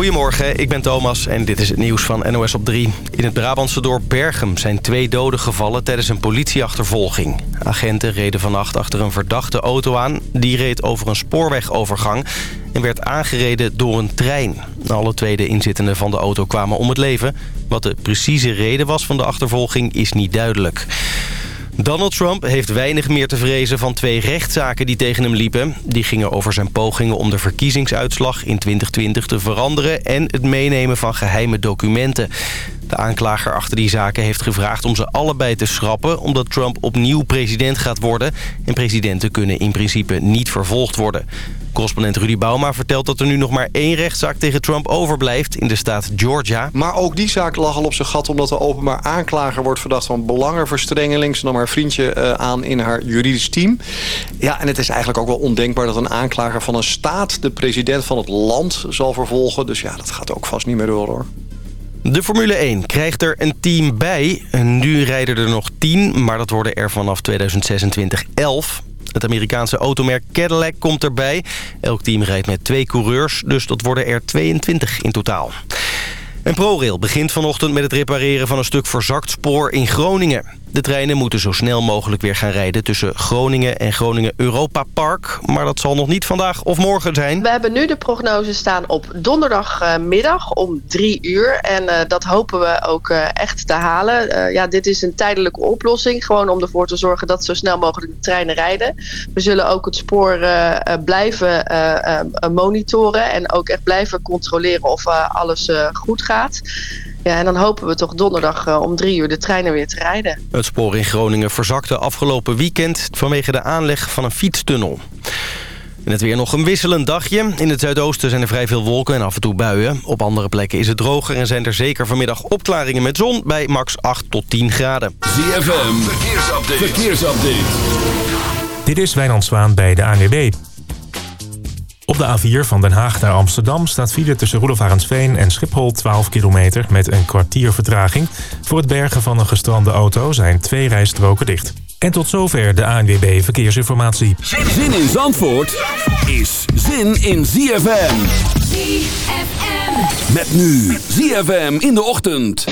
Goedemorgen, ik ben Thomas en dit is het nieuws van NOS op 3. In het Brabantse dorp Berghem zijn twee doden gevallen tijdens een politieachtervolging. Agenten reden vannacht achter een verdachte auto aan. Die reed over een spoorwegovergang en werd aangereden door een trein. Alle twee de inzittenden van de auto kwamen om het leven. Wat de precieze reden was van de achtervolging is niet duidelijk. Donald Trump heeft weinig meer te vrezen van twee rechtszaken die tegen hem liepen. Die gingen over zijn pogingen om de verkiezingsuitslag in 2020 te veranderen... en het meenemen van geheime documenten. De aanklager achter die zaken heeft gevraagd om ze allebei te schrappen... omdat Trump opnieuw president gaat worden. En presidenten kunnen in principe niet vervolgd worden. Correspondent Rudy Bauma vertelt dat er nu nog maar één rechtszaak tegen Trump overblijft in de staat Georgia. Maar ook die zaak lag al op zijn gat omdat de openbaar aanklager wordt verdacht van belangenverstrengeling. Ze nam haar vriendje uh, aan in haar juridisch team. Ja, en het is eigenlijk ook wel ondenkbaar dat een aanklager van een staat de president van het land zal vervolgen. Dus ja, dat gaat ook vast niet meer door hoor. De Formule 1 krijgt er een team bij. Nu rijden er nog 10, maar dat worden er vanaf 2026 11. Het Amerikaanse automerk Cadillac komt erbij. Elk team rijdt met twee coureurs, dus dat worden er 22 in totaal. En ProRail begint vanochtend met het repareren van een stuk verzakt spoor in Groningen. De treinen moeten zo snel mogelijk weer gaan rijden tussen Groningen en Groningen Europa Park. Maar dat zal nog niet vandaag of morgen zijn. We hebben nu de prognose staan op donderdagmiddag om drie uur. En uh, dat hopen we ook uh, echt te halen. Uh, ja, dit is een tijdelijke oplossing. Gewoon om ervoor te zorgen dat zo snel mogelijk de treinen rijden. We zullen ook het spoor blijven monitoren. En ook echt blijven controleren of alles goed gaat. Ja, en dan hopen we toch donderdag uh, om drie uur de treinen weer te rijden. Het spoor in Groningen verzakte afgelopen weekend vanwege de aanleg van een fietstunnel. En het weer nog een wisselend dagje. In het zuidoosten zijn er vrij veel wolken en af en toe buien. Op andere plekken is het droger en zijn er zeker vanmiddag opklaringen met zon... bij max 8 tot 10 graden. ZFM, verkeersupdate. verkeersupdate. Dit is Wijnand Zwaan bij de ANWB. Op de A4 van Den Haag naar Amsterdam staat file tussen Roelofarensveen en Schiphol 12 kilometer met een kwartier vertraging. Voor het bergen van een gestrande auto zijn twee rijstroken dicht. En tot zover de ANWB Verkeersinformatie. Zin in Zandvoort is zin in ZFM. ZFM. Met nu ZFM in de ochtend.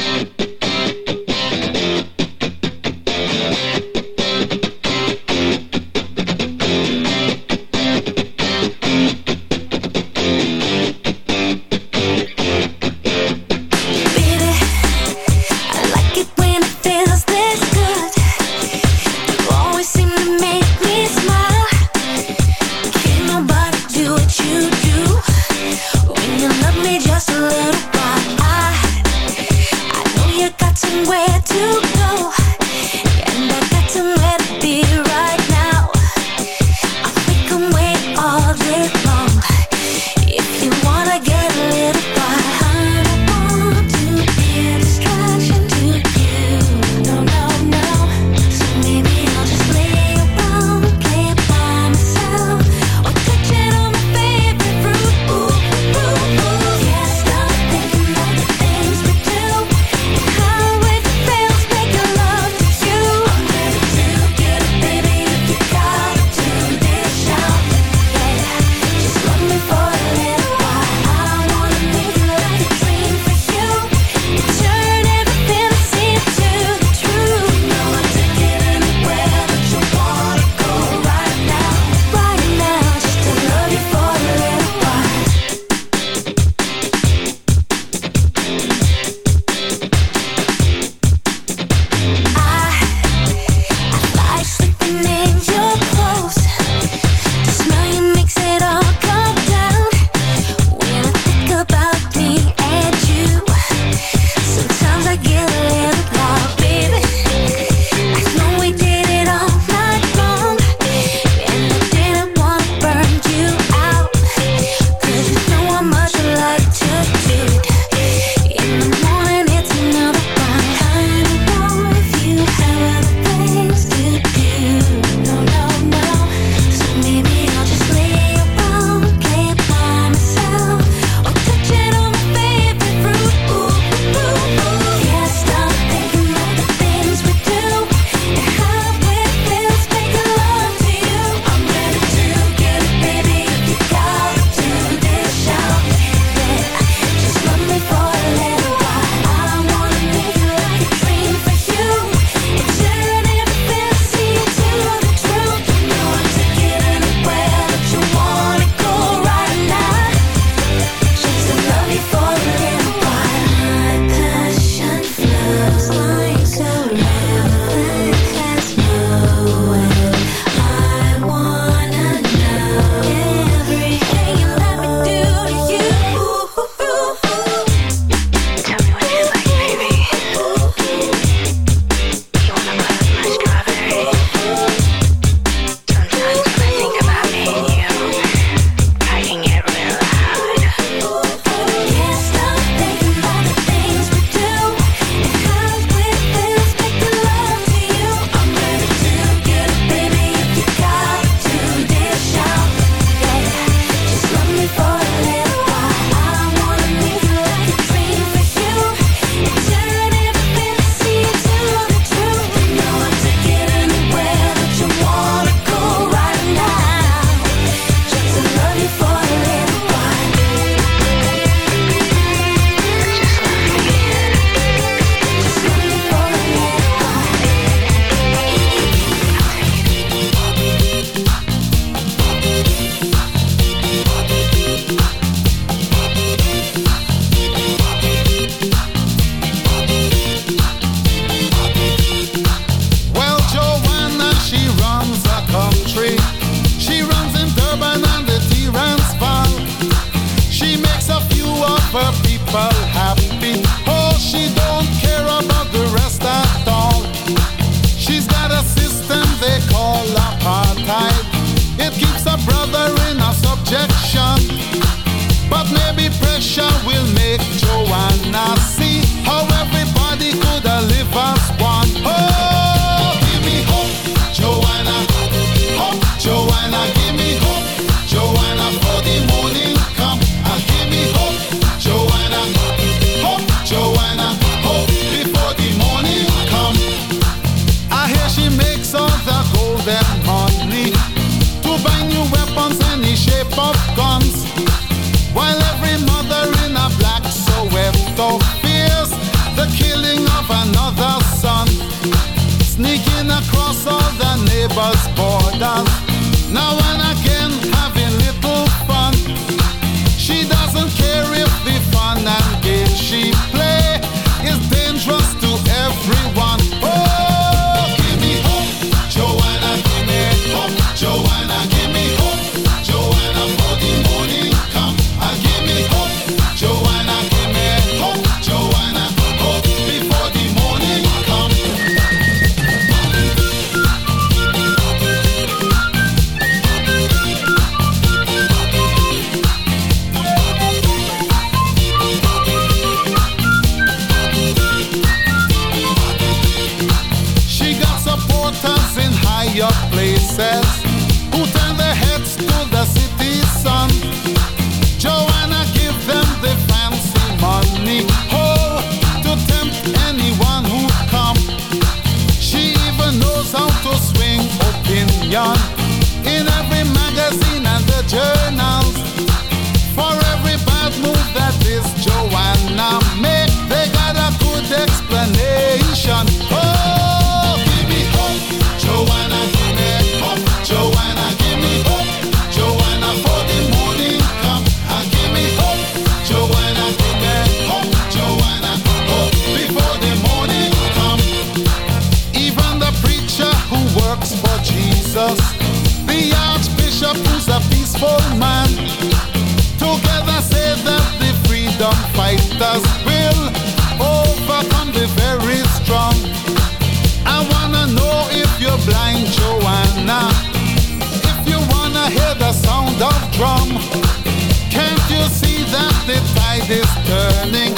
neighbor's borders. No one drum. Can't you see that the tide is turning?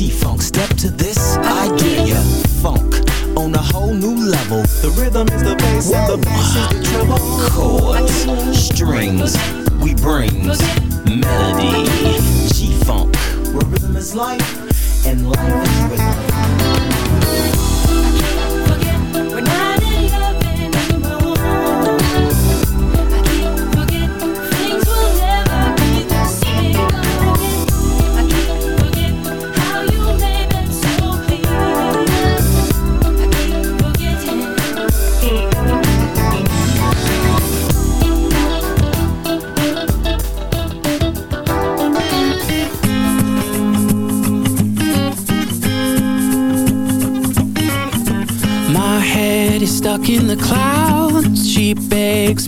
G-Funk,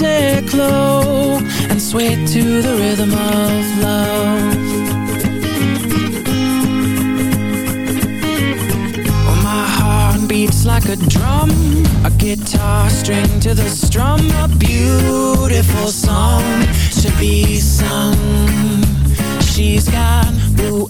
music low and sway to the rhythm of love. My heart beats like a drum, a guitar string to the strum, a beautiful song to be sung. She's got blue eyes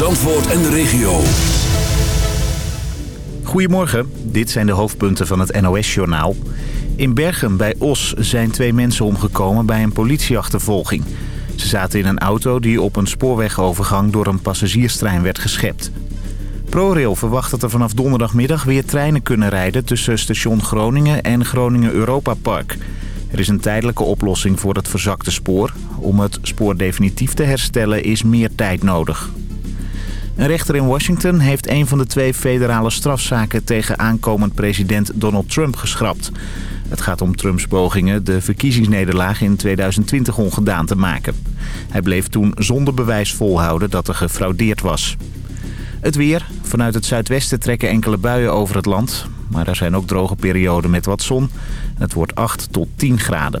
Zandvoort en de regio. Goedemorgen, dit zijn de hoofdpunten van het NOS-journaal. In Bergen bij Os zijn twee mensen omgekomen bij een politieachtervolging. Ze zaten in een auto die op een spoorwegovergang door een passagierstrein werd geschept. ProRail verwacht dat er vanaf donderdagmiddag weer treinen kunnen rijden... tussen station Groningen en Groningen Europa Park. Er is een tijdelijke oplossing voor het verzakte spoor. Om het spoor definitief te herstellen is meer tijd nodig. Een rechter in Washington heeft een van de twee federale strafzaken tegen aankomend president Donald Trump geschrapt. Het gaat om Trumps pogingen de verkiezingsnederlaag in 2020 ongedaan te maken. Hij bleef toen zonder bewijs volhouden dat er gefraudeerd was. Het weer. Vanuit het zuidwesten trekken enkele buien over het land. Maar er zijn ook droge perioden met wat zon. Het wordt 8 tot 10 graden.